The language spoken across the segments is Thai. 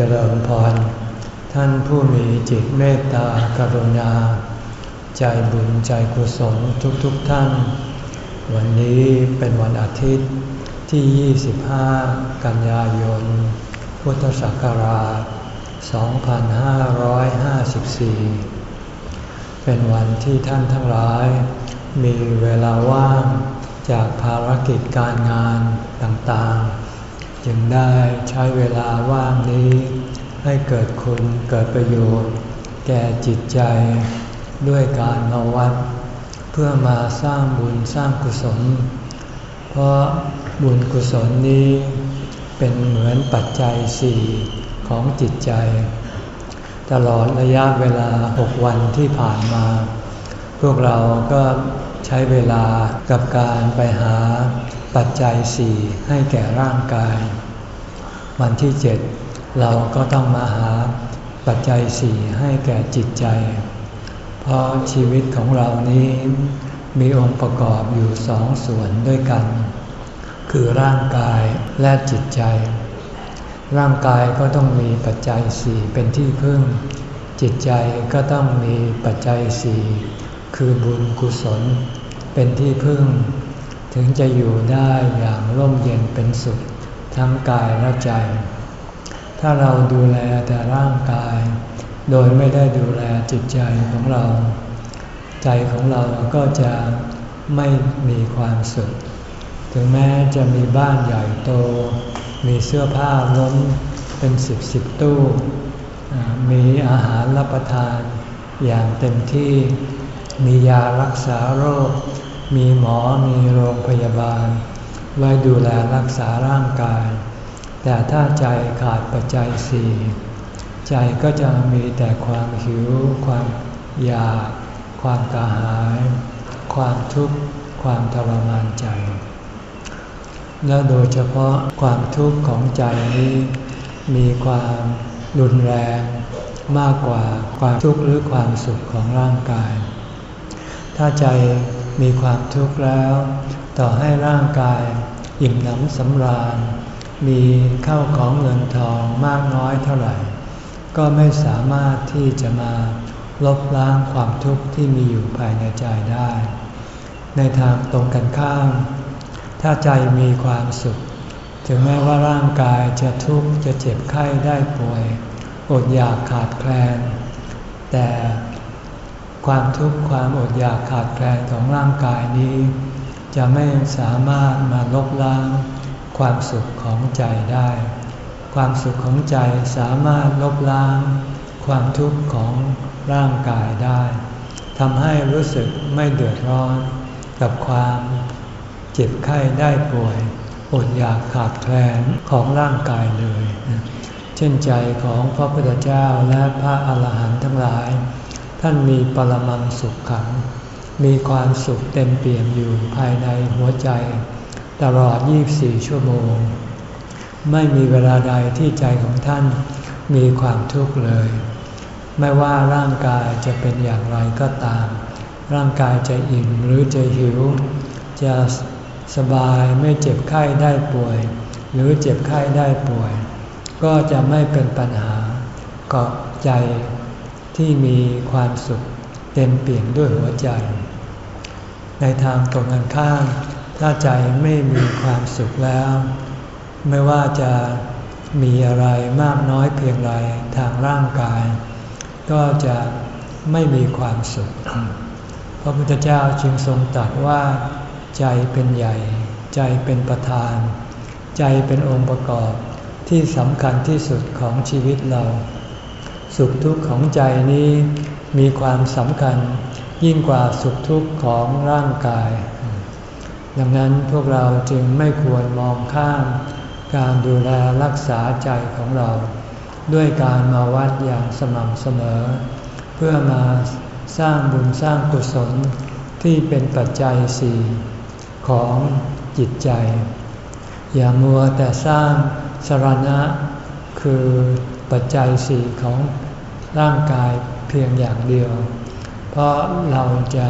เจริญพร ท่านผู้มีจิตเมตตากรุณา ใจบุญใจกุศลทุกๆทท่าน วันนี้เป็นวันอาทิตย์ที่ 25 กันยายน พุทธศักราช 2554 เป็นวันที่ท่านทั้งหลาย มีเวลาว่างจากภารกิจการงานต่างๆ จึงได้ใช้เวลาว่างนี้ ให้เกิดคุณเกิดประโยชน์ แก่จิตใจด้วยการมาวัด เพื่อมาสร้างบุญสร้างกุศล เพราะบุญกุศลนี้เป็นเหมือนปัจจัยสี่ของจิตใจ ตลอดระยะเวลาหกวันที่ผ่านมา พวกเราก็ใช้เวลากับการไปหาปัจจัยสี่ให้แก่ร่างกาย วันที่เจ็ดเราก็ต้องมาหาปัจจัยสี่ให้แก่จิตใจ เพราะชีวิตของเรานี้มีองค์ประกอบอยู่สองส่วนด้วยกัน คือร่างกายและจิตใจ ร่างกายก็ต้องมีปัจจัยสี่เป็นที่พึ่ง จิตใจก็ต้องมีปัจจัยสี่คือบุญกุศล เป็นที่พึ่ง ถึงจะอยู่ได้อย่างร่มเย็นเป็นสุข ทั้งกายและใจ ถ้าเราดูแลแต่ร่างกาย โดยไม่ได้ดูแลจิตใจของเรา ใจของเราก็จะไม่มีความสุข ถึงแม้จะมีบ้านใหญ่โต มีเสื้อผ้าล้นเป็นสิบสิบตู้ มีอาหารรับประทานอย่างเต็มที่ มียารักษาโรค มีหมอ มีโรงพยาบาล ไว้ดูแลรักษาร่างกาย แต่ถ้าใจขาดปัจจัยสี่ใจก็จะมีแต่ความหิว ความอยาก ความกระหาย ความทุกข์ ความทรมานใจ และโดยเฉพาะความทุกข์ของใจนี้ มีความรุนแรงมากกว่าความทุกข์หรือความสุขของร่างกาย ถ้าใจมีความทุกข์แล้ว ต่อให้ร่างกาย อิ่มหนำสำราญ มีเข้าของเงินทองมากน้อยเท่าไหร่ ก็ไม่สามารถที่จะมาลบล้างความทุกข์ที่มีอยู่ภายในใจได้ ในทางตรงกันข้าม ถ้าใจมีความสุข ถึงแม้ว่าร่างกายจะทุกข์จะเจ็บไข้ได้ป่วย อดอยากขาดแคลน แต่ความทุกข์ความอดอยากขาดแคลนของร่างกายนี้ จะไม่สามารถมาลบล้าง ความสุขของใจได้ ความสุขของใจสามารถลบล้าง ความทุกข์ของร่างกายได้ทำให้รู้สึกไม่เดือดร้อนกับความเจ็บไข้ได้ป่วยอดอยากขาดแคลนของร่างกายเลย เช่นใจของพระพุทธเจ้าและพระอาหารหันต์ทั้งหลาย ท่านมีปรมังสุขขัง มีความสุขเต็มเปี่ยมอยู่ภายในหัวใจ ตลอด 24 ชั่วโมง ไม่มีเวลาใดที่ใจของท่านมีความทุกข์เลย ไม่ว่าร่างกายจะเป็นอย่างไรก็ตาม ร่างกายจะอิ่มหรือจะหิว จะสบายไม่เจ็บไข้ได้ป่วย หรือเจ็บไข้ได้ป่วย ก็จะไม่เป็นปัญหาเกาะใจที่มีความสุขเต็มเปี่ยมด้วยหัวใจ ในทางตรงกันข้าม ถ้าใจไม่มีความสุขแล้ว ไม่ว่าจะมีอะไรมากน้อยเพียงไรทางร่างกาย ก็จะไม่มีความสุข พระพุทธเจ้าจึงทรงตรัสว่า ใจเป็นใหญ่ ใจเป็นประธาน ใจเป็นองค์ประกอบที่สำคัญที่สุดของชีวิตเรา สุขทุกข์ของใจนี้มีความสำคัญ ยิ่งกว่าสุขทุกข์ของร่างกาย ดังนั้นพวกเราจึงไม่ควรมองข้ามการดูแลรักษาใจของเรา ด้วยการมาวัดอย่างสม่ำเสมอ เพื่อมาสร้างบุญสร้างกุศลที่เป็นปัจจัยสี่ของจิตใจ อย่ามัวแต่สร้างสรณะ คือปัจจัยสี่ของร่างกายเพียงอย่างเดียว เพราะเราจะ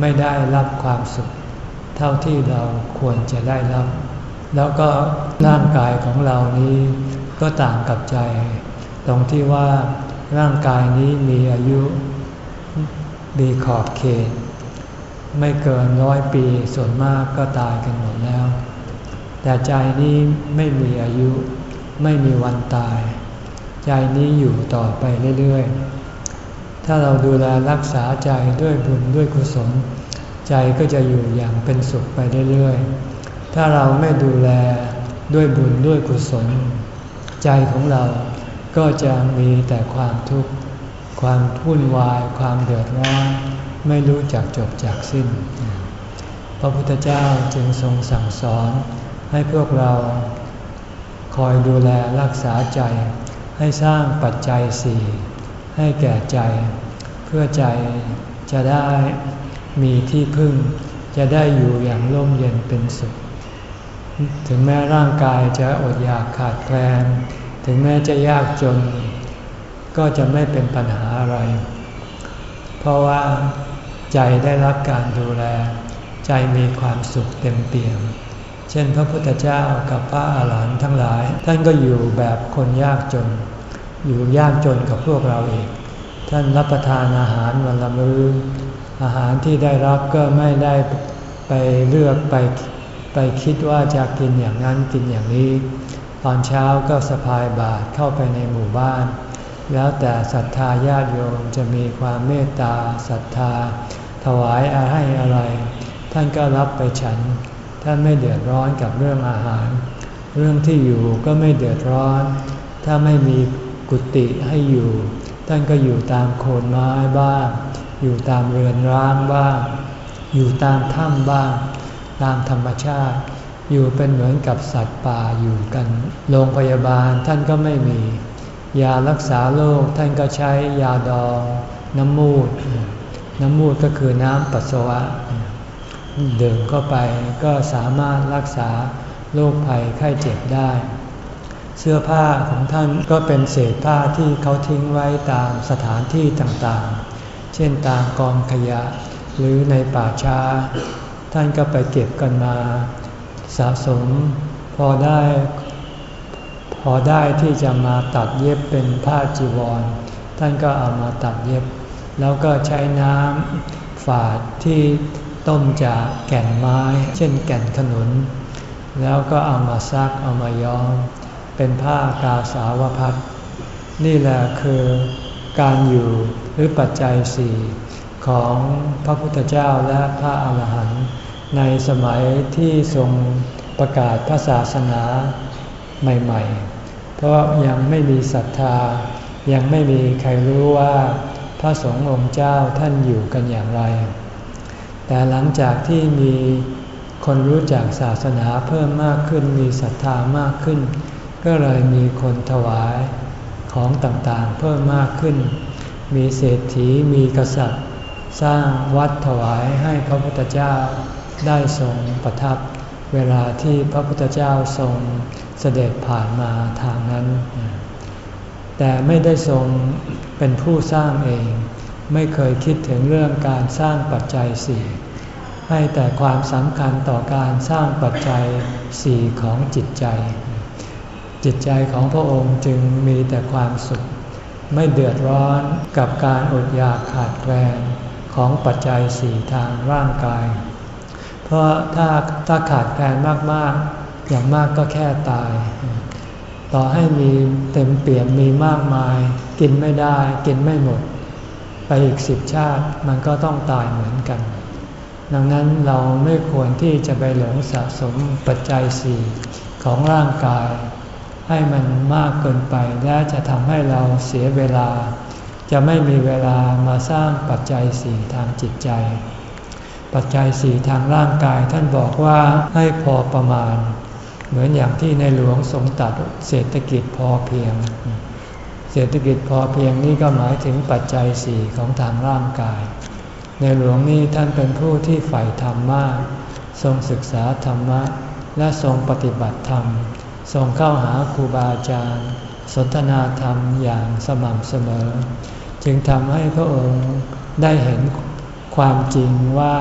ไม่ได้รับความสุข เท่าที่เราควรจะได้รับ แล้วก็ร่างกายของเรานี้ก็ต่างกับใจ ตรงที่ว่าร่างกายนี้มีอายุมีขอบเขต ไม่เกินร้อยปีส่วนมากก็ตายกันหมดแล้ว แต่ใจนี้ไม่มีอายุ ไม่มีวันตาย ใจนี้อยู่ต่อไปเรื่อยๆ ถ้าเราดูแลรักษาใจด้วยบุญด้วยกุศล ใจก็จะอยู่อย่างเป็นสุขไปเรื่อยๆ ถ้าเราไม่ดูแลด้วยบุญด้วยกุศล ใจของเราก็จะมีแต่ความทุกข์ความวุ่นวายความเดือดร้อนไม่รู้จักจบจากสิ้น พระพุทธเจ้าจึงทรงสั่งสอนให้พวกเราคอยดูแลรักษาใจให้สร้างปัจจัยสี่ ให้แก่ใจ เพื่อใจจะได้มีที่พึ่ง จะได้อยู่อย่างร่มเย็นเป็นสุข ถึงแม้ร่างกายจะอดอยากขาดแคลน ถึงแม้จะยากจน ก็จะไม่เป็นปัญหาอะไร เพราะว่าใจได้รับการดูแล ใจมีความสุขเต็มเปี่ยม เช่นพระพุทธเจ้ากับพระอาหารหันต์ทั้งหลาย ท่านก็อยู่แบบคนยากจน อยู่ยากจนกับพวกเราเอง ท่านรับประทานอาหารวันละมือ้อ อาหารที่ได้รับก็ไม่ได้ไปเลือกไปไปคิดว่าจะกินอย่างนั้นกินอย่างนี้ ตอนเช้าก็สะพายบาตรเข้าไปในหมู่บ้าน แล้วแต่ศรัทธาญาติโยมจะมีความเมตตาศรัทธา ถวายอาให้อะไร ท่านก็รับไปฉัน ท่านไม่เดือดร้อนกับเรื่องอาหาร เรื่องที่อยู่ก็ไม่เดือดร้อน ถ้าไม่มี กุฏิให้อยู่ ท่านก็อยู่ตามโคนไม้บ้าง อยู่ตามเรือนร้างบ้าง อยู่ตามถ้ำบ้าง ตามธรรมชาติ อยู่เป็นเหมือนกับสัตว์ป่าอยู่กัน โรงพยาบาลท่านก็ไม่มี ยารักษาโรคท่านก็ใช้ยาดอง น้ำมูด น้ำมูดก็คือน้ำปัสสาวะดื่มเข้าไปก็สามารถรักษาโรคภัยไข้เจ็บได้ เสื้อผ้าของท่านก็เป็นเศษผ้าที่เขาทิ้งไว้ตามสถานที่ต่างๆ เช่นตามกองขยะหรือในป่าช้า ท่านก็ไปเก็บกันมา สะสมพอได้ พอได้ที่จะมาตัดเย็บเป็นผ้าจีวร ท่านก็เอามาตัดเย็บ แล้วก็ใช้น้ำฝาดที่ต้มจากแก่นไม้ เช่นแก่นขนุน แล้วก็เอามาซักเอามาย้อม เป็นผ้ากาสาวพัดนี่แหละคือการอยู่หรือปัจจัยสี่ของพระพุทธเจ้าและพระอาหารหันต์ในสมัยที่ทรงประกาศพระศาสนาใหม่ๆ เพราะยังไม่มีศรัทธา ยังไม่มีใครรู้ว่าพระสงฆ์องค์เจ้าท่านอยู่กันอย่างไร แต่หลังจากที่มีคนรู้จักศาสนาเพิ่มมากขึ้นมีศรัทธามากขึ้น ก็เลยมีคนถวายของต่างๆเพิ่มมากขึ้น มีเศรษฐีมีกษัตริย์ สร้างวัดถวายให้พระพุทธเจ้าได้ทรงประทับ เวลาที่พระพุทธเจ้าทรงเสด็จผ่านมาทางนั้น แต่ไม่ได้ทรงเป็นผู้สร้างเอง ไม่เคยคิดถึงเรื่องการสร้างปัจจัยสี่ให้แต่ความสำคัญต่อการสร้างปัจจัยสี่ของจิตใจ จิตใจของพระองค์จึงมีแต่ความสุข ไม่เดือดร้อนกับการอดอยากขาดแคลนของปัจจัยสี่ทางร่างกาย เพราะถ้าถ้าขาดแคลนมากๆ อย่างมากก็แค่ตาย ต่อให้มีเต็มเปี่ยมมีมากมาย กินไม่ได้กินไม่หมด ไปอีกสิบชาติมันก็ต้องตายเหมือนกัน ดังนั้นเราไม่ควรที่จะไปหลงสะสมปัจจัยสี่ของร่างกาย ให้มันมากเกินไปและจะทำให้เราเสียเวลา จะไม่มีเวลามาสร้างปัจจัยสี่ทางจิตใจ ปัจจัยสี่ทางร่างกายท่านบอกว่าให้พอประมาณ เหมือนอย่างที่ในหลวงทรงตัดเศรษฐกิจพอเพียง เศรษฐกิจพอเพียงนี่ก็หมายถึงปัจจัยสี่ของทางร่างกาย ในหลวงนี่ท่านเป็นผู้ที่ใฝ่ธรรมมาก ทรงศึกษาธรรมะและทรงปฏิบัติธรรม ทรงเข้าหาครูบาอาจารย์ สนทนาธรรมอย่างสม่ำเสมอ จึงทำให้พระองค์ได้เห็นความจริงว่า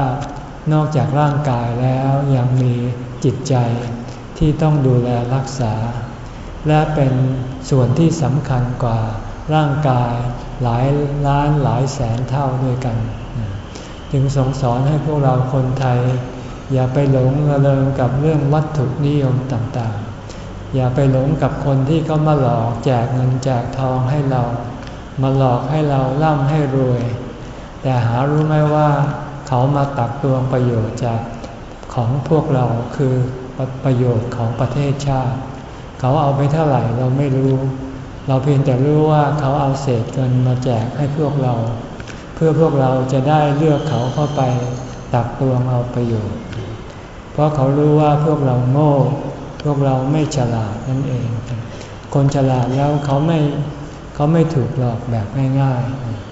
นอกจากร่างกายแล้วยังมีจิตใจที่ต้องดูแลรักษา และเป็นส่วนที่สำคัญกว่าร่างกายหลายล้านหลายแสนเท่าด้วยกัน จึงทรงสอนให้พวกเราคนไทย อย่าไปหลงระเริงกับเรื่องวัตถุนิยมต่างๆ อย่าไปหลงกับคนที่เขามาหลอกแจกเงินแจกทองให้เรา มาหลอกให้เราร่ำให้รวย แต่หารู้ไหมว่าเขามาตักตวงประโยชน์จากของพวกเราคือประโยชน์ของประเทศชาติ เขาเอาไปเท่าไหร่เราไม่รู้ เราเพียงแต่รู้ว่าเขาเอาเศษเงินมาแจกให้พวกเรา เพื่อพวกเราจะได้เลือกเขาเข้าไปตักตวงเอาประโยชน์ เพราะเขารู้ว่าพวกเราโง่ พวกเราไม่ฉลาดนั่นเอง คนฉลาดแล้วเขาไม่เขาไม่ถูกหลอกแบบง่าย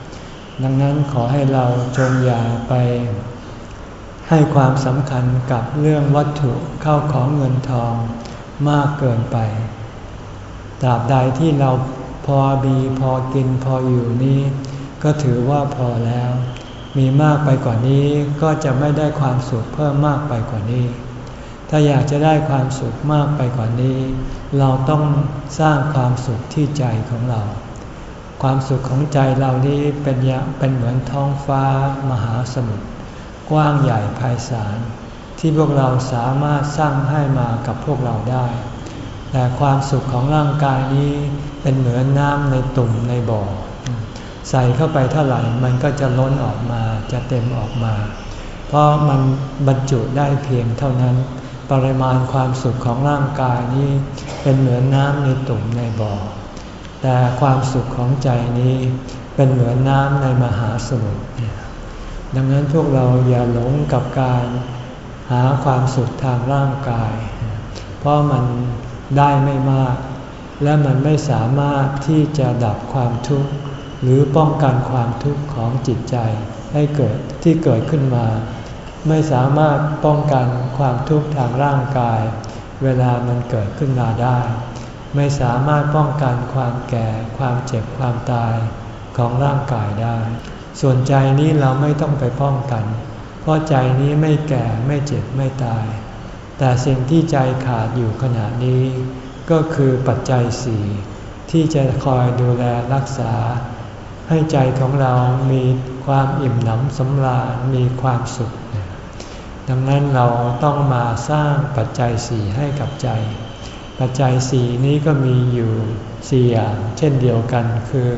ๆ ดังนั้นขอให้เราจงอย่าไป ให้ความสำคัญกับเรื่องวัตถุเข้าของเงินทองมากเกินไปตราบใดที่เราพอบีพอกินพออยู่นี้ ก็ถือว่าพอแล้ว มีมากไปกว่านี้ก็จะไม่ได้ความสุขเพิ่มมากไปกว่านี้ ถ้าอยากจะได้ความสุขมากไปกว่านี้ เราต้องสร้างความสุขที่ใจของเรา ความสุขของใจเรานี้เป็นเป็นเหมือนท้องฟ้ามหาสมุทรกว้างใหญ่ไพศาลที่พวกเราสามารถสร้างให้มากับพวกเราได้ แต่ความสุขของร่างกายนี้เป็นเหมือนน้ำในตุ่มในบ่อ ใส่เข้าไปเท่าไหร่มันก็จะล้นออกมาจะเต็มออกมา เพราะมันบรรจุได้เพียงเท่านั้น ปริมาณความสุขของร่างกายนี้เป็นเหมือนน้ำในตุ่มในบ่อ แต่ความสุขของใจนี้เป็นเหมือนน้ำในมหาสมุทรดังนั้นพวกเราอย่าหลงกับการหาความสุขทางร่างกาย เพราะมันได้ไม่มาก และมันไม่สามารถที่จะดับความทุกข์ หรือป้องกันความทุกข์ของจิตใจให้เกิดที่เกิดขึ้นมา ไม่สามารถป้องกันความทุกข์ทางร่างกาย เวลามันเกิดขึ้นมาได้ ไม่สามารถป้องกันความแก่ ความเจ็บความตายของร่างกายได้ ส่วนใจนี้เราไม่ต้องไปป้องกัน เพราะใจนี้ไม่แก่ไม่เจ็บไม่ตาย แต่สิ่งที่ใจขาดอยู่ขณะนี้ ก็คือปัจจัยสี่ที่จะคอยดูแลรักษา ให้ใจของเรามีความอิ่มหนำสำราญมีความสุข ดังนั้นเราต้องมาสร้างปัจจัยสี่ให้กับใจ ปัจจัยสี่นี้ก็มีอยู่สี่อย่างเช่นเดียวกันคือ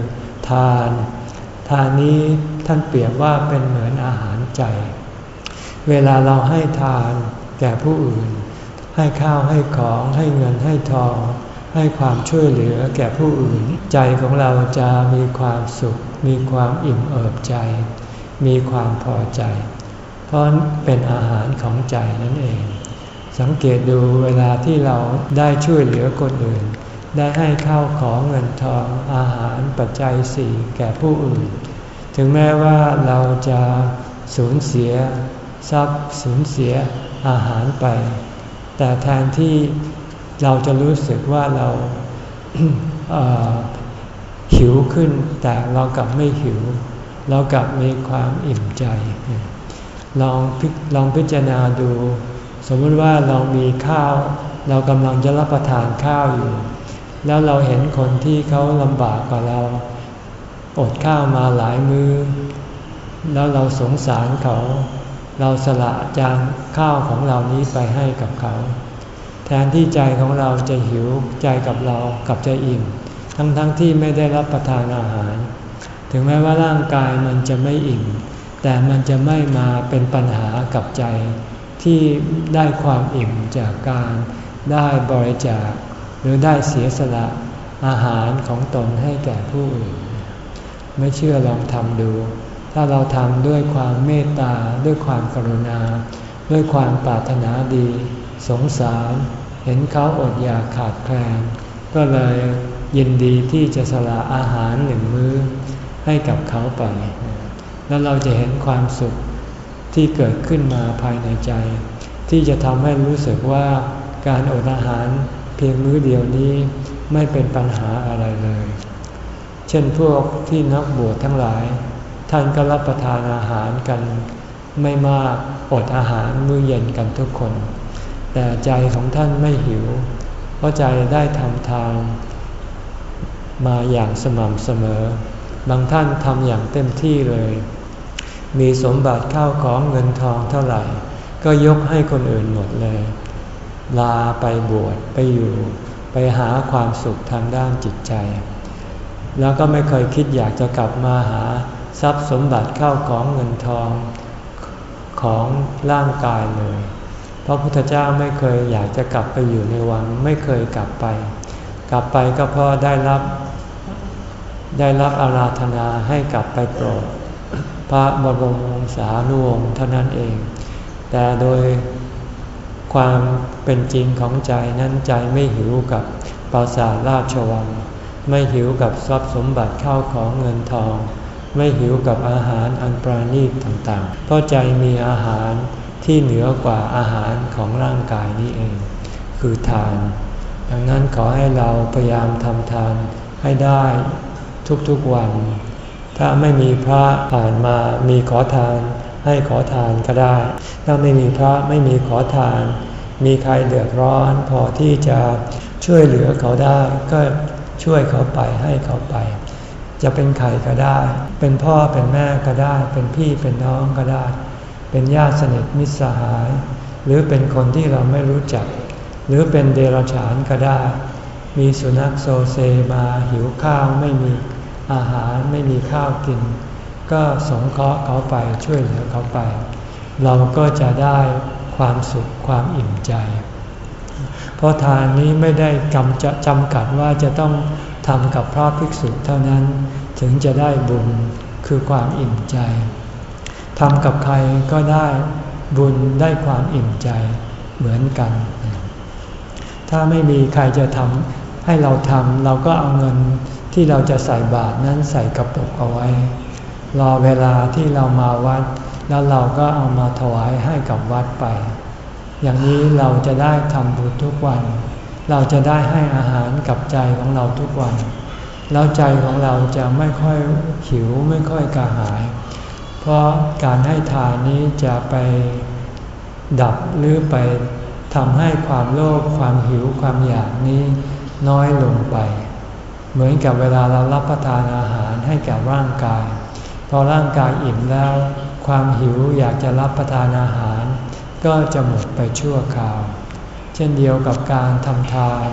ทาน ทานนี้ท่านเปรียบว่าเป็นเหมือนอาหารใจ เวลาเราให้ทานแก่ผู้อื่น ให้ข้าวให้ของให้เงินให้ทอง ให้ความช่วยเหลือแก่ผู้อื่น ใจของเราจะมีความสุข มีความอิ่มเอิบใจ มีความพอใจ เพราะเป็นอาหารของใจนั่นเอง สังเกตดูเวลาที่เราได้ช่วยเหลือคนอื่น ได้ให้ข้าวของเงินทองอาหารปัจจัยสี่แก่ผู้อื่น ถึงแม้ว่าเราจะสูญเสียทรัพย์สูญเสียอาหารไป แต่แทนที่เราจะรู้สึกว่าเราหิวขึ้นแต่เรากลับไม่หิว เรากลับมีความอิ่มใจ ลองลองพิจารณาดู สมมติว่าเรามีข้าว เรากำลังจะรับประทานข้าวอยู่ แล้วเราเห็นคนที่เขาลำบากกว่าเรา อดข้าวมาหลายมือ้อ แล้วเราสงสารเขา เราสละจานข้าวของเรานี้ไปให้กับเขา แทนที่ใจของเราจะหิวใจกับเรากับจะอิ่ม ทั้งๆทที่ไม่ได้รับประทานอาหาร ถึงแม้ว่าร่างกายมันจะไม่อิ่ม แต่มันจะไม่มาเป็นปัญหากับใจที่ได้ความอิ่มจากการได้บริจาค หรือได้เสียสละอาหารของตนให้แก่ผู้อื่น ไม่เชื่อลองทำดู ถ้าเราทำด้วยความเมตตาด้วยความกรุณา ด้วยความปรารถนาดี สงสาร เห็นเขาอดอยากขาดแคลนก็เลยยินดีที่จะสละอาหารหนึ่งมื้อให้กับเขาไป แล้วเราจะเห็นความสุขที่เกิดขึ้นมาภายในใจ ที่จะทำให้รู้สึกว่าการอดอาหารเพียงมื้อเดียวนี้ไม่เป็นปัญหาอะไรเลย เช่นพวกที่นักบวชทั้งหลาย ท่านก็รับประทานอาหารกันไม่มากอดอาหารมื้อเย็นกันทุกคน แต่ใจของท่านไม่หิว เพเพราะใจได้ทำทานมาอย่างสม่ำเสมอ บางท่านทำอย่างเต็มที่เลย มีสมบัติข้าวของเงินทองเท่าไหร่ ก็ยกให้คนอื่นหมดเลย ลาไปบวชไปอยู่ ไปหาความสุขทางด้านจิตใจ แล้วก็ไม่เคยคิดอยากจะกลับมาหาทรัพย์สมบัติเข้าของเงินทองของร่างกายเลยเพราะพุทธเจ้าไม่เคยอยากจะกลับไปอยู่ในวังไม่เคยกลับไป กลับไปก็เพราะได้รับ ได้รับอาราธนาให้กลับไปโปรด พระบรมวงศานุวงศ์เท่านั้นเอง แต่โดยความเป็นจริงของใจนั้นใจไม่หิวกับปราสาทราชวัง ไม่หิวกับทรัพย์สมบัติเข้าของเงินทอง ไม่หิวกับอาหารอันปราณีตต่างๆ เพราะใจมีอาหารที่เหนือกว่าอาหารของร่างกายนี้เอง คือทาน ดังนั้นขอให้เราพยายามทำทานให้ได้ทุกๆวัน ถ้าไม่มีพระผ่านมามีขอทาน ให้ขอทานก็ได้ ถ้าไม่มีพระไม่มีขอทาน มีใครเดือดร้อนพอที่จะช่วยเหลือเขาได้ก็ช่วยเขาไปให้เขาไป จะเป็นใครก็ได้ เป็นพ่อเป็นแม่ก็ได้ เป็นพี่เป็นน้องก็ได้ เป็นญาติสนิทมิตรสหาย หรือเป็นคนที่เราไม่รู้จัก หรือเป็นเดรัจฉานก็ได้ มีสุนัขโซเซมาหิวข้าวไม่มี อาหารไม่มีข้าวกิน ก็สงเคราะห์เขาไปช่วยเหลือเขาไป เราก็จะได้ความสุขความอิ่มใจ เพราะทานนี้ไม่ได้กำจะจำกัดว่าจะต้องทำกับพระภิกษุเท่านั้นถึงจะได้บุญคือความอิ่มใจทำกับใครก็ได้บุญได้ความอิ่มใจเหมือนกัน ถ้าไม่มีใครจะทำให้เราทำเราก็เอาเงิน ที่เราจะใส่บาตรนั้นใส่กระปุกเอาไว้ รอเวลาที่เรามาวัด แล้วเราก็เอามาถวายให้กับวัดไป อย่างนี้เราจะได้ทำบุญทุกวัน เราจะได้ให้อาหารกับใจของเราทุกวัน แล้วใจของเราจะไม่ค่อยหิวไม่ค่อยกระหาย เพราะการให้ทานนี้จะไปดับหรือไปทำให้ความโลภความหิวความอยากนี้น้อยลงไป เหมือนกับเวลาเรารับประทานอาหารให้แก่ร่างกาย พอร่างกายอิ่มแล้ว ความหิวอยากจะรับประทานอาหาร ก็จะหมดไปชั่วคราว เช่นเดียวกับการทำทาน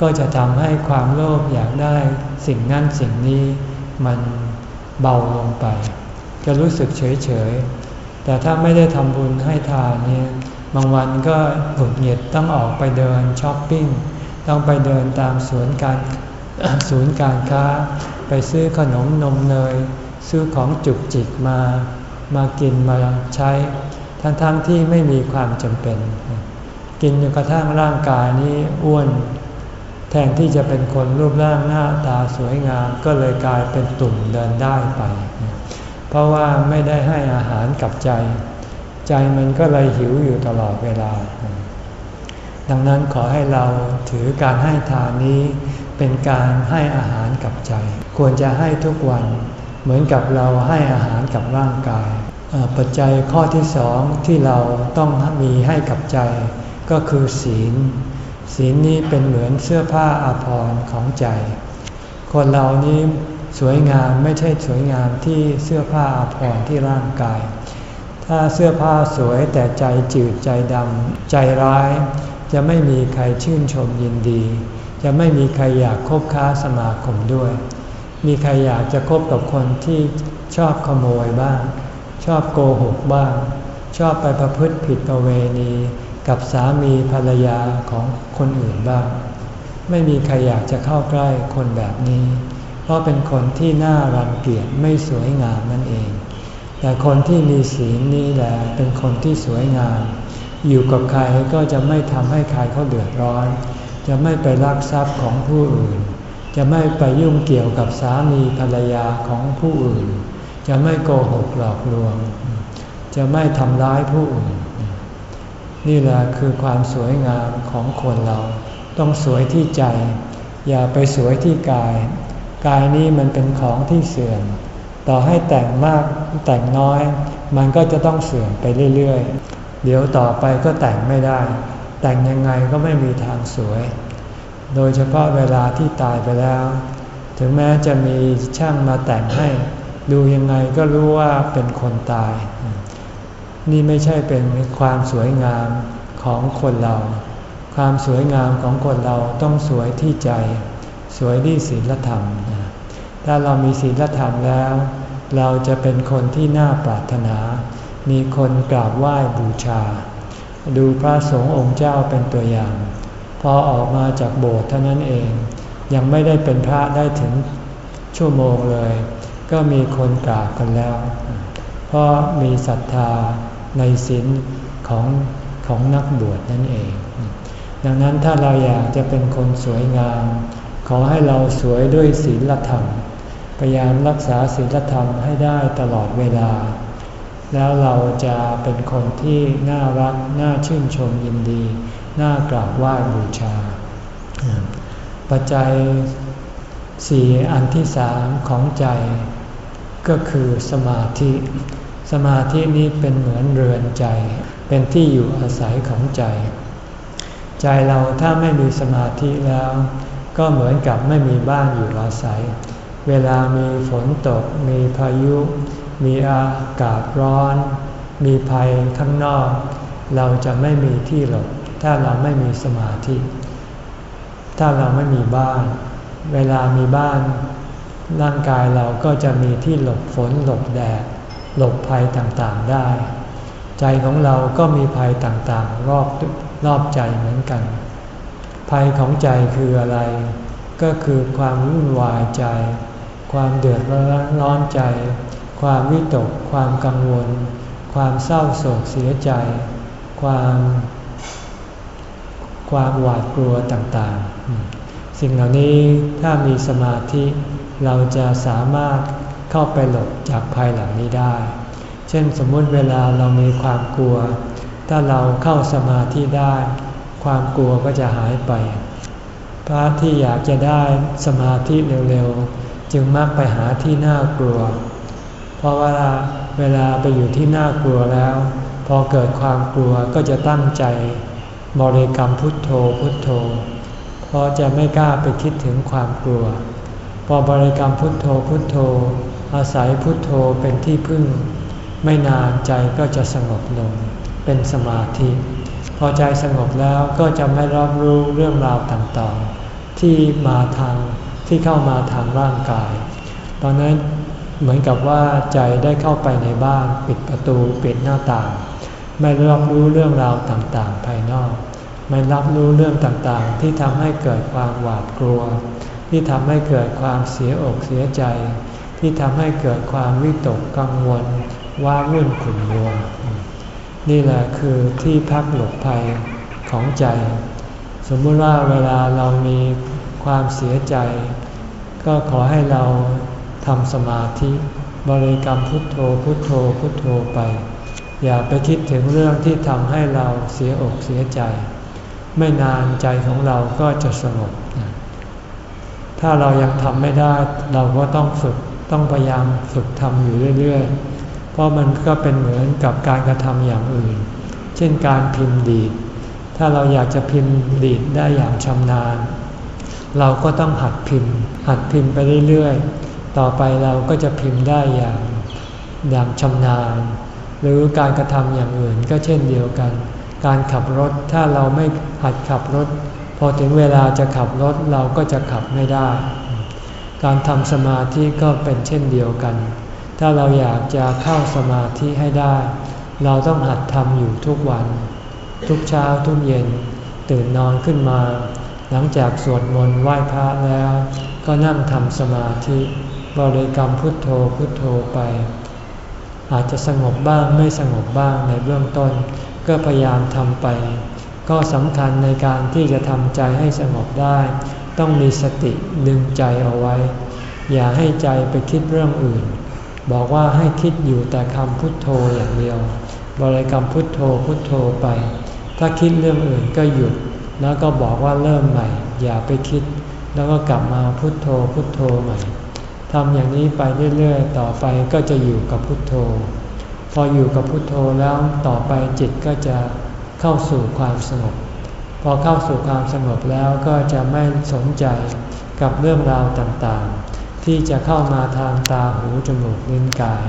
ก็จะทำให้ความโลภอยากได้สิ่งนั้นสิ่งนี้มันเบาลงไป จะรู้สึกเฉยเฉยแต่ถ้าไม่ได้ทำบุญให้ทานเนี่ยบางวันก็หงุดหงิดต้องออกไปเดินช้อปปิ้ง ต้องไปเดินตามสวนการ ศูนย์การค้า ไปซื้อขนมนมเนย ซื้อของจุกจิกมา มากินมาใช้ ทั้งๆทที่ไม่มีความจำเป็น กินจนกระทั่งร่างกายนี้อ้วน แทนที่จะเป็นคนรูปร่างหน้าตาสวยงาม ก็เลยกลายเป็นตุ่มเดินได้ไป เพราะว่าไม่ได้ให้อาหารกับใจ ใจมันก็เลยหิวอยู่ตลอดเวลาดังนั้นขอให้เราถือการให้ทานนี้ เป็นการให้อาหารกับใจ ควรจะให้ทุกวัน เหมือนกับเราให้อาหารกับร่างกาย ปัจจัยข้อที่สองที่เราต้องมีให้กับใจ ก็คือศีล ศีลนี้เป็นเหมือนเสื้อผ้าอาภรณ์ของใจ คนเรานี้สวยงามไม่ใช่สวยงามที่เสื้อผ้าอาภรณ์ที่ร่างกาย ถ้าเสื้อผ้าสวยแต่ใจจืดใจดำใจร้าย จะไม่มีใครชื่นชมยินดี จะไม่มีใครอยากคบค้าสมาคมด้วย มีใครอยากจะคบกับคนที่ชอบขโมยบ้าง ชอบโกหกบ้าง ชอบไปประพฤติผิดประเวณี กับสามีภรรยาของคนอื่นบ้าง ไม่มีใครอยากจะเข้าใกล้คนแบบนี้ เพราะเป็นคนที่น่ารังเกียจไม่สวยงามนั่นเอง แต่คนที่มีศีลนี่แหละเป็นคนที่สวยงาม อยู่กับใครก็จะไม่ทำให้ใครเขาเดือดร้อน จะไม่ไปลักทรัพย์ของผู้อื่น จะไม่ไปยุ่งเกี่ยวกับสามีภรรยาของผู้อื่น จะไม่โกหกหลอกลวง จะไม่ทำร้ายผู้อื่น นี่แหละคือความสวยงามของคนเรา ต้องสวยที่ใจ อย่าไปสวยที่กาย กายนี้มันเป็นของที่เสื่อม ต่อให้แต่งมากแต่งน้อย มันก็จะต้องเสื่อมไปเรื่อยๆ เดี๋ยวต่อไปก็แต่งไม่ได้ แต่งยังไงก็ไม่มีทางสวย โดยเฉพาะเวลาที่ตายไปแล้ว ถึงแม้จะมีช่างมาแต่งให้ ดูยังไงก็รู้ว่าเป็นคนตาย นี่ไม่ใช่เป็นความสวยงามของคนเรา ความสวยงามของคนเราต้องสวยที่ใจ สวยที่ศีลธรรม ถ้าเรามีศีลธรรมแล้ว เราจะเป็นคนที่น่าปรารถนา มีคนกราบไหว้บูชา ดูพระสงฆ์องค์เจ้าเป็นตัวอย่าง พอออกมาจากโบสถ์เท่านั้นเอง ยังไม่ได้เป็นพระได้ถึงชั่วโมงเลย ก็มีคนกราบกันแล้ว เพราะมีศรัทธาในศีลของของนักบวชนั่นเอง ดังนั้นถ้าเราอยากจะเป็นคนสวยงาม ขอให้เราสวยด้วยศีลธรรม พยายามรักษาศีลธรรมให้ได้ตลอดเวลา แล้วเราจะเป็นคนที่น่ารัก น่าชื่นชมยินดี น่ากราบไหว้บูชา ปัจจัยสี่อันที่สามของใจ ก็คือสมาธิ สมาธินี้เป็นเหมือนเรือนใจ เป็นที่อยู่อาศัยของใจ ใจเราถ้าไม่มีสมาธิแล้ว ก็เหมือนกับไม่มีบ้านอยู่อาศัย เวลามีฝนตกมีพายุ มีอากาศร้อน มีภัยข้างนอก เราจะไม่มีที่หลบ ถ้าเราไม่มีสมาธิ ถ้าเราไม่มีบ้าน เวลามีบ้าน ร่างกายเราก็จะมีที่หลบฝนหลบแดด หลบภัยต่างๆได้ ใจของเราก็มีภัยต่างๆ รอบรอบใจเหมือนกัน ภัยของใจคืออะไร ก็คือความวุ่นวายใจ ความเดือดร้อนใจ ความวิตก ความกังวล ความเศร้าโศกเสียใจ ความ ความหวาดกลัวต่างๆ สิ่งเหล่านี้ถ้ามีสมาธิเราจะสามารถเข้าไปหลบจากภัยเหล่านี้ได้ เช่นสมมุติเวลาเรามีความกลัว ถ้าเราเข้าสมาธิได้ ความกลัวก็จะหายไป พระที่อยากจะได้สมาธิเร็วๆ จึงมักไปหาที่น่ากลัว เพราะว่าเวลาไปอยู่ที่น่ากลัวแล้ว พอเกิดความกลัวก็จะตั้งใจบริกรรมพุทโธพุทโธ เพราะจะไม่กล้าไปคิดถึงความกลัว พอบริกรรมพุทโธพุทโธ อาศัยพุทโธเป็นที่พึ่ง ไม่นานใจก็จะสงบลง เป็นสมาธิ พอใจสงบแล้วก็จะไม่รับรู้เรื่องราวต่างๆ ที่มาทางที่เข้ามาทางร่างกาย ตอนนั้น เหมือนกับว่าใจได้เข้าไปในบ้านปิดประตูปิดหน้าต่าง ไม่รับรู้เรื่องราวต่างๆ ภายนอก ไม่รับรู้เรื่องต่างๆ ที่ทำให้เกิดความหวาดกลัว ที่ทำให้เกิดความเสียอกเสียใจ ที่ทำให้เกิดความวิตกกังวลว่ารุ่นขุ่นมัวนี่แหละคือที่พักหลบภัยของใจ สมมติว่าเวลาเรามีความเสียใจ ก็ขอให้เรา ทำสมาธิบริกรรมพุทโธพุทโธพุทโธไป อย่าไปคิดถึงเรื่องที่ทำให้เราเสียอกเสียใจ ไม่นานใจของเราก็จะสงบถ้าเรายังทำไม่ได้เราก็ต้องฝึกต้องพยายามฝึกทำอยู่เรื่อยๆ เพราะมันก็เป็นเหมือนกับการกระทำอย่างอื่น เช่นการพิมพ์ดีด ถ้าเราอยากจะพิมพ์ดีดได้อย่างชำนาญ เราก็ต้องหัดพิมพ์ หัดพิมพ์ไปเรื่อยๆ ต่อไปเราก็จะพิมพ์ได้อย่างอย่างชำนาญ หรือการกระทำอย่างอื่นก็เช่นเดียวกัน การขับรถถ้าเราไม่หัดขับรถ พอถึงเวลาจะขับรถเราก็จะขับไม่ได้ การทำสมาธิก็เป็นเช่นเดียวกัน ถ้าเราอยากจะเข้าสมาธิให้ได้ เราต้องหัดทำอยู่ทุกวัน ทุกเช้าทุกเย็นตื่นนอนขึ้นมา หลังจากสวดมนต์ไหว้พระแล้ว ก็นั่งทำสมาธิ บริกรรมพุทโธพุทโธไป อาจจะสงบบ้างไม่สงบบ้างในเบื้องต้น ก็พยายามทำไป ก็สำคัญในการที่จะทำใจให้สงบได้ ต้องมีสติดึงใจเอาไว้ อย่าให้ใจไปคิดเรื่องอื่น บอกว่าให้คิดอยู่แต่คำพุทโธอย่างเดียว บริกรรมพุทโธพุทโธไป ถ้าคิดเรื่องอื่นก็หยุด แล้วก็บอกว่าเริ่มใหม่ อย่าไปคิด แล้วก็กลับมาพุทโธพุทโธใหม่ ทำอย่างนี้ไปเรื่อยๆ ต่อไปก็จะอยู่กับพุทโธ พออยู่กับพุทโธแล้วต่อไปจิตก็จะเข้าสู่ความสงบ พอเข้าสู่ความสงบแล้วก็จะไม่สนใจกับเรื่องราวต่างๆ ที่จะเข้ามาทางตาหูจมูกลิ้นกาย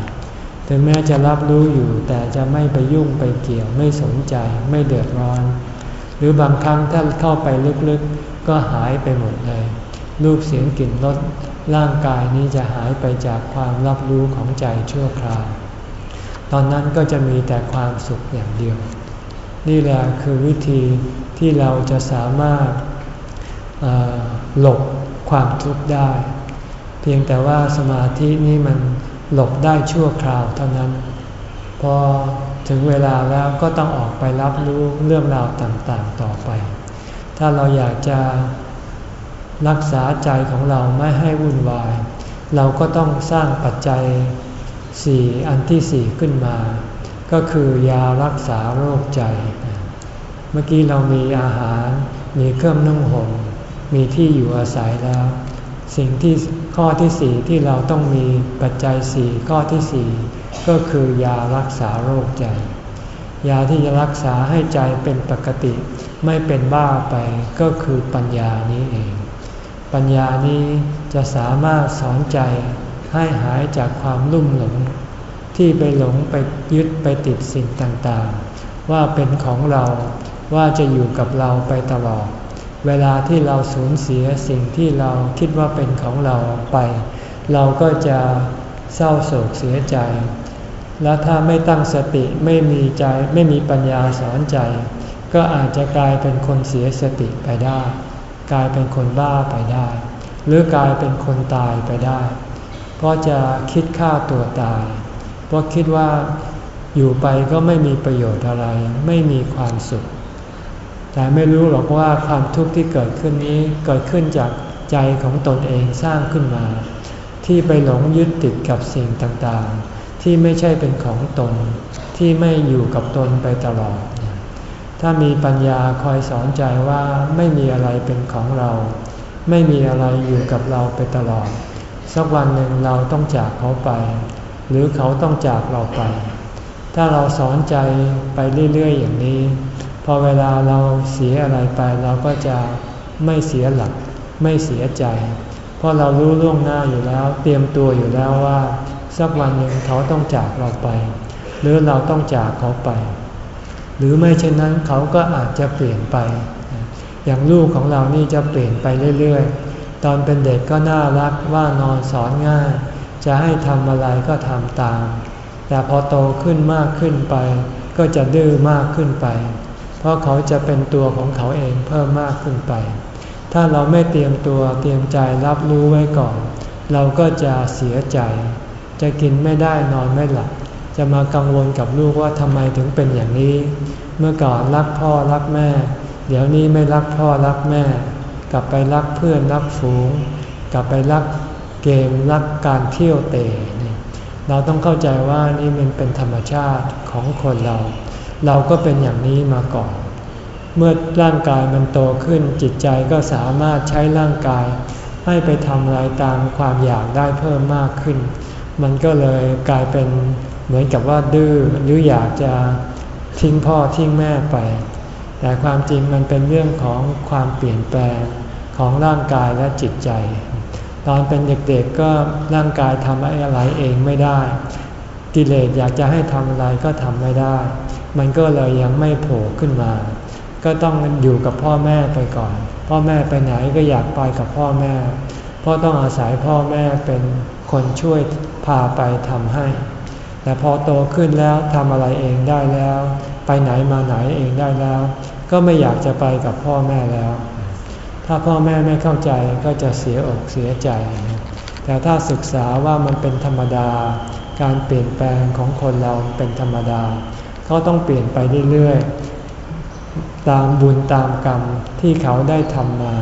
ถึงแม้จะรับรู้อยู่แต่จะไม่ไปยุ่งไปเกี่ยวไม่สนใจไม่เดือดร้อน หรือบางครั้งถ้าเข้าไปลึกๆ ก็หายไปหมดเลย รูปเสียงกลิ่นรส ร่างกายนี้จะหายไปจากความรับรู้ของใจชั่วคราว ตอนนั้นก็จะมีแต่ความสุขอย่างเดียว นี่แหละคือวิธีที่เราจะสามารถหลบความทุกข์ได้ เพียงแต่ว่าสมาธินี้มันหลบได้ชั่วคราวเท่านั้น พอถึงเวลาแล้วก็ต้องออกไปรับรู้เรื่องราวต่างๆต่อไป ถ้าเราอยากจะ รักษาใจของเราไม่ให้วุ่นวาย เราก็ต้องสร้างปัจจัยสี่อันที่สี่ขึ้นมา ก็คือยารักษาโรคใจ เมื่อกี้เรามีอาหาร มีเครื่องนุ่งห่มมีที่อยู่อาศัยแล้ว สิ่งที่ข้อที่สี่ที่เราต้องมีปัจจัยสี่ข้อที่สี่ก็คือยารักษาโรคใจ ยาที่จะรักษาให้ใจเป็นปกติ ไม่เป็นบ้าไปก็คือปัญญานี้เอง ปัญญานี้จะสามารถสอนใจให้หายจากความลุ่มหลง ที่ไปหลงไปยึดไปติดสิ่งต่างๆ ว่าเป็นของเราว่าจะอยู่กับเราไปตลอด เวลาที่เราสูญเสียสิ่งที่เราคิดว่าเป็นของเราไป เราก็จะเศร้าโศกเสียใจ แล้วถ้าไม่ตั้งสติไม่มีใจไม่มีปัญญาสอนใจ ก็อาจจะกลายเป็นคนเสียสติไปได้ กลายเป็นคนบ้าไปได้ หรือกลายเป็นคนตายไปได้ เพราะจะคิดฆ่าตัวตาย เพราะคิดว่าอยู่ไปก็ไม่มีประโยชน์อะไร ไม่มีความสุข แต่ไม่รู้หรอกว่าความทุกข์ที่เกิดขึ้นนี้เกิดขึ้นจากใจของตนเองสร้างขึ้นมา ที่ไปหลงยึดติดกับสิ่งต่างๆ ที่ไม่ใช่เป็นของตน ที่ไม่อยู่กับตนไปตลอด ถ้ามีปัญญาคอยสอนใจว่าไม่มีอะไรเป็นของเรา ไม่มีอะไรอยู่กับเราไปตลอด สักวันหนึ่งเราต้องจากเขาไป หรือเขาต้องจากเราไป ถ้าเราสอนใจไปเรื่อยๆอย่างนี้ พอเวลาเราเสียอะไรไปเราก็จะไม่เสียหลัก ไม่เสียใจ เพราะเรารู้ล่วงหน้าอยู่แล้ว เตรียมตัวอยู่แล้วว่า สักวันหนึ่งเขาต้องจากเราไป หรือเราต้องจากเขาไป หรือไม่เช่นนั้นเขาก็อาจจะเปลี่ยนไป อย่างลูกของเรานี่จะเปลี่ยนไปเรื่อยๆ ตอนเป็นเด็กก็น่ารักว่านอนสอนง่าย จะให้ทำอะไรก็ทำตาม แต่พอโตขึ้นมากขึ้นไป ก็จะดื้อมากขึ้นไป เพราะเขาจะเป็นตัวของเขาเองเพิ่มมากขึ้นไป ถ้าเราไม่เตรียมตัวเตรียมใจรับรู้ไว้ก่อน เราก็จะเสียใจ จะกินไม่ได้นอนไม่หลับ จะมากังวลกับลูกว่าทำไมถึงเป็นอย่างนี้ เมื่อก่อนรักพ่อรักแม่ เดี๋ยวนี้ไม่รักพ่อรักแม่ กลับไปรักเพื่อนรักฝูง กลับไปรักเกมรักการเที่ยวเตะเราต้องเข้าใจว่านี่มันเป็นธรรมชาติของคนเรา เราก็เป็นอย่างนี้มาก่อน เมื่อร่างกายมันโตขึ้นจิตใจก็สามารถใช้ร่างกาย ให้ไปทำอะไรตามความอยากได้เพิ่มมากขึ้น มันก็เลยกลายเป็น เหมือนกับว่าดื้อหรืออยากจะทิ้งพ่อทิ้งแม่ไป แต่ความจริงมันเป็นเรื่องของความเปลี่ยนแปลงของร่างกายและจิตใจ ตอนเป็นเด็กๆก็ร่างกายทำอะไรเองไม่ได้ กิเลสอยากจะให้ทำอะไรก็ทำไม่ได้ มันก็เลยยังไม่โผล่ขึ้นมา ก็ต้องอยู่กับพ่อแม่ไปก่อน พ่อแม่ไปไหนก็อยากไปกับพ่อแม่ เพราะต้องอาศัยพ่อแม่เป็นคนช่วยพาไปทำให้ แต่พอโตขึ้นแล้วทำอะไรเองได้แล้ว ไปไหนมาไหนเองได้แล้ว ก็ไม่อยากจะไปกับพ่อแม่แล้ว ถ้าพ่อแม่ไม่เข้าใจก็จะเสียอกเสียใจ แต่ถ้าศึกษาว่ามันเป็นธรรมดา การเปลี่ยนแปลงของคนเราเป็นธรรมดา เขาต้องเปลี่ยนไปเรื่อยๆ ตามบุญตามกรรมที่เขาได้ทำมา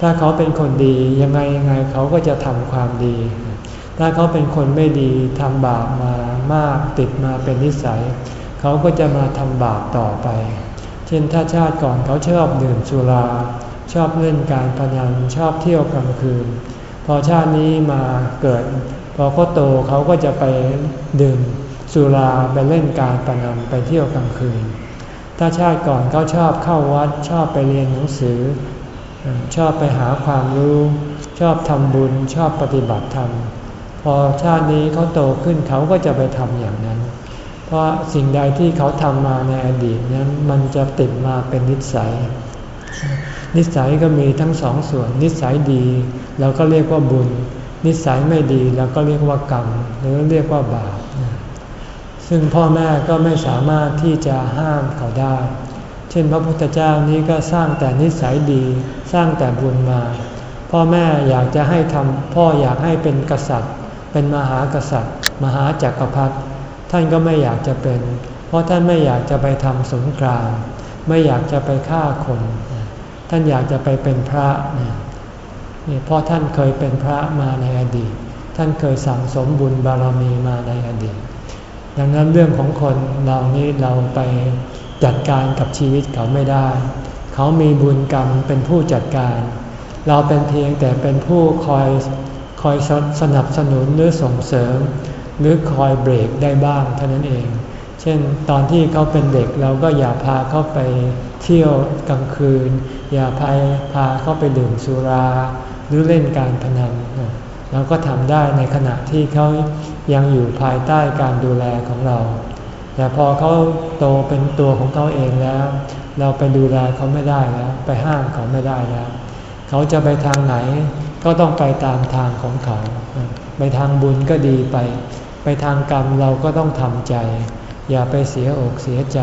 ถ้าเขาเป็นคนดียังไงยังไงเขาก็จะทำความดี ถ้าเขาเป็นคนไม่ดีทำบาปมา มากติดมาเป็นนิสัย เขาก็จะมาทำบาปต่อไป เช่นถ้าชาติก่อนเขาชอบดื่มสุรา ชอบเล่นการพนันชอบเที่ยวกลางคืน พอชาตินี้มาเกิด พอเขาโตเขาก็จะไปดื่มสุราไปเล่นการพนันไปเที่ยวกลางคืน ถ้าชาติก่อนเขาชอบเข้าวัดชอบไปเรียนหนังสือ ชอบไปหาความรู้ ชอบทำบุญชอบปฏิบัติธรรม อชาตินี้เขาโตขึ้นเขาก็จะไปทำอย่างนั้น เพราะสิ่งใดที่เขาทำมาในอดีตนั้นมันจะติดมาเป็นนิสัย นิสัยก็มีทั้งสองส่วน นิสัยดีเราก็เรียกว่าบุญ นิสัยไม่ดีเราก็เรียกว่ากรรม หรือเรียกว่าบาปซึ่งพ่อแม่ก็ไม่สามารถที่จะห้ามเขาได้ เช่นพระพุทธเจ้านี้ก็สร้างแต่นิสัยดี สร้างแต่บุญมา พ่อแม่อยากจะให้ทำพ่ออยากให้เป็นกษัตริย์ เป็นมหากษัตริย์ มหาจักรพรรดิท่านก็ไม่อยากจะเป็น เพราะท่านไม่อยากจะไปทำสงคราม ไม่อยากจะไปฆ่าคน ท่านอยากจะไปเป็นพระนี่เพราะท่านเคยเป็นพระมาในอดีต ท่านเคยสั่งสมบุญบารมีมาในอดีต ดังนั้นเรื่องของคนเรานี้เราไปจัดการกับชีวิตเขาไม่ได้ เขามีบุญกรรมเป็นผู้จัดการ เราเป็นเพียงแต่เป็นผู้คอย คอยสนับสนุนหรือส่งเสริม หรือคอยเบรกได้บ้างเท่านั้นเอง เช่นตอนที่เขาเป็นเด็กเราก็อย่าพาเขาไปเที่ยวกลางคืน อย่าพาพาเขาไปดื่มสุรา หรือเล่นการพนันเราก็ทำได้ในขณะที่เขายังอยู่ภายใต้การดูแลของเรา แต่พอเขาโตเป็นตัวของเขาเองแล้ว เราไปดูแลเขาไม่ได้แล้ว ไปห้ามเขาไม่ได้แล้ว เขาจะไปทางไหน ก็ต้องไปตามทางของเขา ไปทางบุญก็ดีไป ไปทางกรรมเราก็ต้องทำใจ อย่าไปเสียอกเสียใจ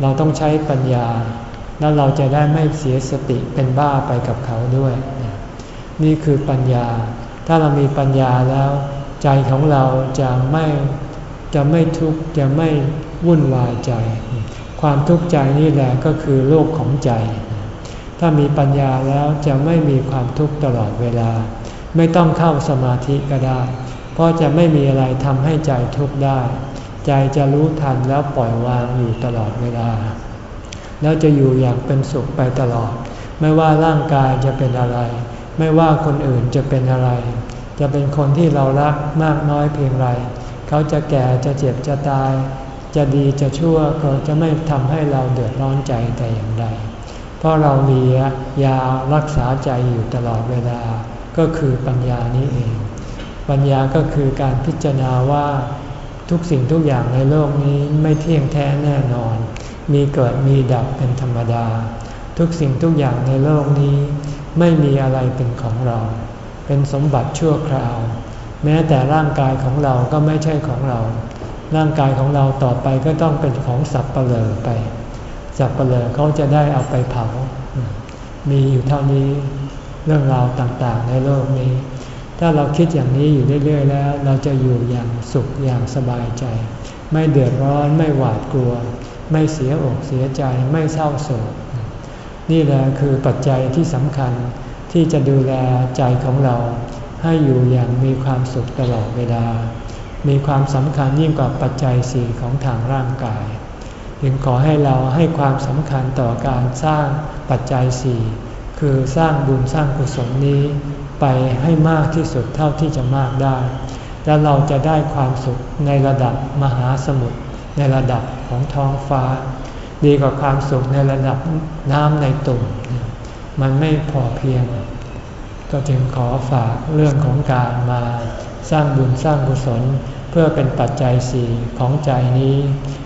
เราต้องใช้ปัญญา แล้วเราจะได้ไม่เสียสติเป็นบ้าไปกับเขาด้วย นี่คือปัญญา ถ้าเรามีปัญญาแล้ว ใจของเราจะไม่จะไม่ทุกข์จะไม่วุ่นวายใจ ความทุกข์ใจนี่แหละก็คือโลกของใจ ถ้ามีปัญญาแล้วจะไม่มีความทุกข์ตลอดเวลา ไม่ต้องเข้าสมาธิก็ได้ เพราะจะไม่มีอะไรทำให้ใจทุกข์ได้ ใจจะรู้ทันแล้วปล่อยวางอยู่ตลอดเวลา แล้วจะอยู่อย่างเป็นสุขไปตลอด ไม่ว่าร่างกายจะเป็นอะไร ไม่ว่าคนอื่นจะเป็นอะไร จะเป็นคนที่เรารักมากน้อยเพียงไร เขาจะแก่จะเจ็บจะตาย จะดีจะชั่วก็จะไม่ทำให้เราเดือดร้อนใจแต่อย่างใด เพราะเรามียารักษาใจอยู่ตลอดเวลา ก็คือปัญญานี้เอง ปัญญาก็คือการพิจารณาว่าทุกสิ่งทุกอย่างในโลกนี้ไม่เที่ยงแท้แน่นอน มีเกิดมีดับเป็นธรรมดา ทุกสิ่งทุกอย่างในโลกนี้ ไม่มีอะไรเป็นของเรา เป็นสมบัติชั่วคราว แม้แต่ร่างกายของเราก็ไม่ใช่ของเรา ร่างกายของเราต่อไปก็ต้องเป็นของสับเปลือไป สับเปลอเขาจะได้เอาไปเผา มีอยู่เท่านี้เรื่องราวต่างๆ ในโลกนี้ ถ้าเราคิดอย่างนี้อยู่เรื่อย ๆ แล้ว เราจะอยู่อย่างสุขอย่างสบายใจ ไม่เดือดร้อนไม่หวาดกลัว ไม่เสียอกเสียใจไม่เศร้าโศก นี่แหละคือปัจจัยที่สำคัญที่จะดูแลใจของเราให้อยู่อย่างมีความสุขตลอดเวลา มีความสำคัญยิ่งกว่าปัจจัยสี่ของทางร่างกาย จึงขอให้เราให้ความสำคัญต่อการสร้างปัจจัยสี่คือสร้างบุญสร้างกุศลนี้ไปให้มากที่สุดเท่าที่จะมากได้ แล้วเราจะได้ความสุขในระดับมหาสมุทรในระดับของท้องฟ้า ดีกว่าความสุขในระดับน้ำในตุ่มมันไม่พอเพียง ก็จึงขอฝากเรื่องของการมาสร้างบุญสร้างกุศล เพื่อเป็นปัจจัยสี่ของใจนี้